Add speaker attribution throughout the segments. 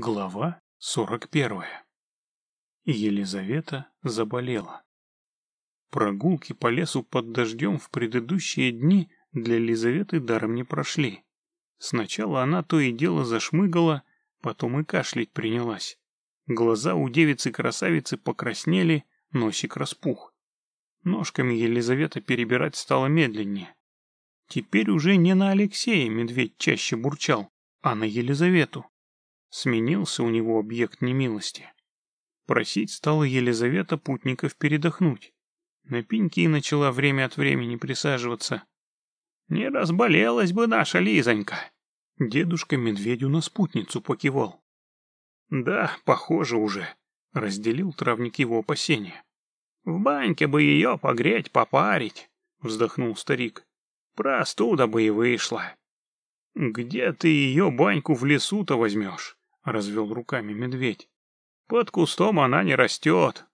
Speaker 1: Глава 41. Елизавета заболела. Прогулки по лесу под дождем в предыдущие дни для Елизаветы даром не прошли. Сначала она то и дело зашмыгала, потом и кашлять принялась. Глаза у девицы-красавицы покраснели, носик распух. Ножками Елизавета перебирать стала медленнее. Теперь уже не на Алексея медведь чаще бурчал, а на Елизавету. Сменился у него объект немилости. Просить стала Елизавета путников передохнуть. На пеньки начала время от времени присаживаться. «Не разболелась бы наша Лизонька!» Дедушка медведю на спутницу покивал. «Да, похоже уже», — разделил травник его опасения. «В баньке бы ее погреть, попарить», — вздохнул старик. «Простуда бы и вышла». «Где ты ее баньку в лесу-то возьмешь?» Развел руками медведь. Под кустом она не растет.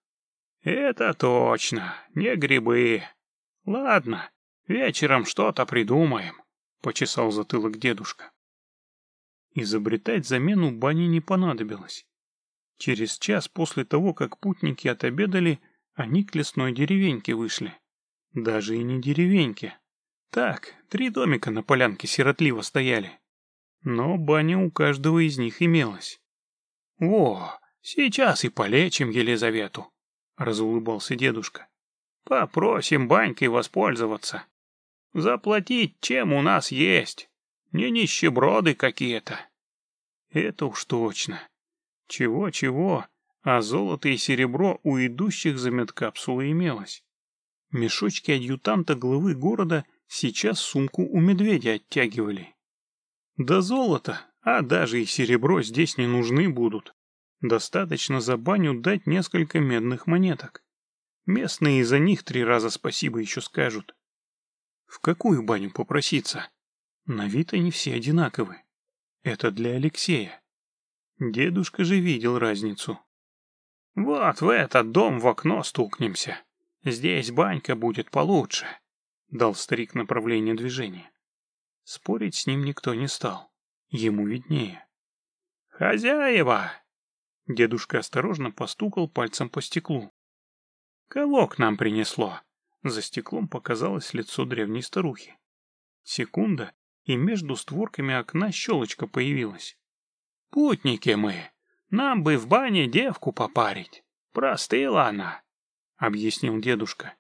Speaker 1: Это точно, не грибы. Ладно, вечером что-то придумаем, почесал затылок дедушка. Изобретать замену бани не понадобилось. Через час после того, как путники отобедали, они к лесной деревеньке вышли. Даже и не деревеньке. Так, три домика на полянке сиротливо стояли но баня у каждого из них имелась. «Во, сейчас и полечим Елизавету», — разулыбался дедушка. «Попросим банькой воспользоваться. Заплатить, чем у нас есть. Не нищеброды какие-то». «Это уж точно. Чего-чего, а золото и серебро у идущих за медкапсулы имелось. Мешочки адъютанта главы города сейчас сумку у медведя оттягивали. Да золото, а даже и серебро здесь не нужны будут. Достаточно за баню дать несколько медных монеток. Местные за них три раза спасибо еще скажут. В какую баню попроситься? На вид они все одинаковы. Это для Алексея. Дедушка же видел разницу. «Вот в этот дом в окно стукнемся. Здесь банька будет получше», — дал старик направление движения. Спорить с ним никто не стал. Ему виднее. «Хозяева!» Дедушка осторожно постукал пальцем по стеклу. «Кого к нам принесло?» За стеклом показалось лицо древней старухи. Секунда, и между створками окна щелочка появилась. «Путники мы! Нам бы в бане девку попарить! Простыла она!» — объяснил дедушка.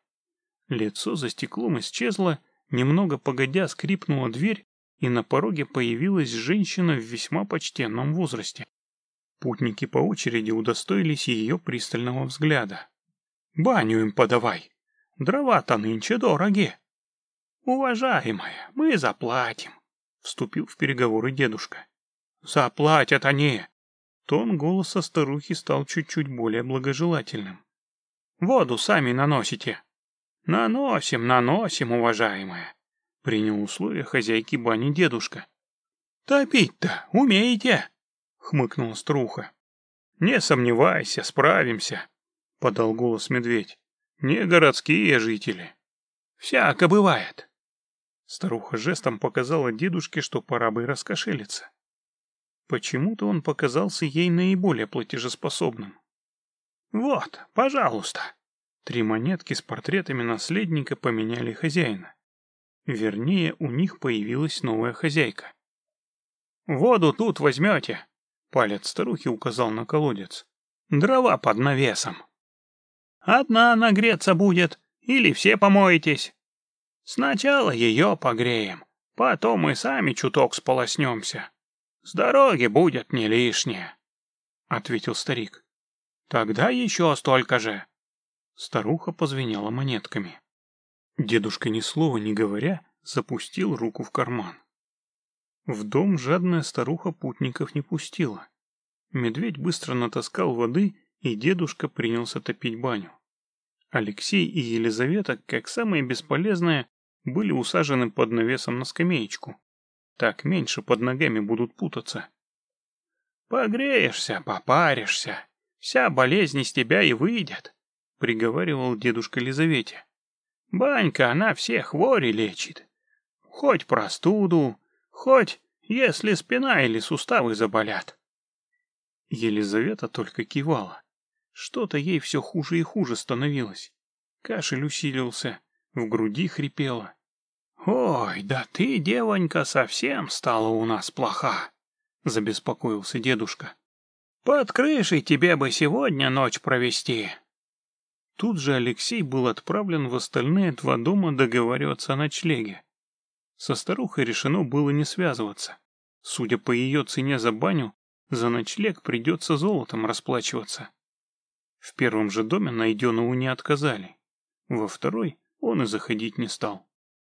Speaker 1: Лицо за стеклом исчезло, Немного погодя скрипнула дверь, и на пороге появилась женщина в весьма почтенном возрасте. Путники по очереди удостоились ее пристального взгляда. «Баню им подавай! Дрова-то нынче дороги!» «Уважаемая, мы заплатим!» — вступил в переговоры дедушка. «Заплатят они!» Тон голоса старухи стал чуть-чуть более благожелательным. «Воду сами наносите!» «Наносим, наносим, уважаемая», — принял условия хозяйки бани дедушка. «Топить-то умеете?» — хмыкнула струха. «Не сомневайся, справимся», — подал голос медведь. «Не городские жители». «Всяко бывает». Старуха жестом показала дедушке, что пора бы раскошелиться. Почему-то он показался ей наиболее платежеспособным. «Вот, пожалуйста», Три монетки с портретами наследника поменяли хозяина. Вернее, у них появилась новая хозяйка. «Воду тут возьмете!» Палец старухи указал на колодец. «Дрова под навесом!» «Одна нагреться будет, или все помоетесь?» «Сначала ее погреем, потом мы сами чуток сполоснемся. С дороги будет не лишнее», — ответил старик. «Тогда еще столько же», Старуха позвенела монетками. Дедушка, ни слова не говоря, запустил руку в карман. В дом жадная старуха путников не пустила. Медведь быстро натаскал воды, и дедушка принялся топить баню. Алексей и Елизавета, как самые бесполезные, были усажены под навесом на скамеечку. Так меньше под ногами будут путаться. «Погреешься, попаришься, вся болезнь из тебя и выйдет», — приговаривал дедушка Лизавете. «Банька, она все хвори лечит. Хоть простуду, хоть если спина или суставы заболят». Елизавета только кивала. Что-то ей все хуже и хуже становилось. Кашель усилился, в груди хрипело. «Ой, да ты, девонька, совсем стала у нас плоха!» — забеспокоился дедушка. «Под крышей тебе бы сегодня ночь провести!» Тут же Алексей был отправлен в остальные два дома договариваться о ночлеге. Со старухой решено было не связываться. Судя по ее цене за баню, за ночлег придется золотом расплачиваться. В первом же доме найденному не отказали. Во второй он и заходить не стал.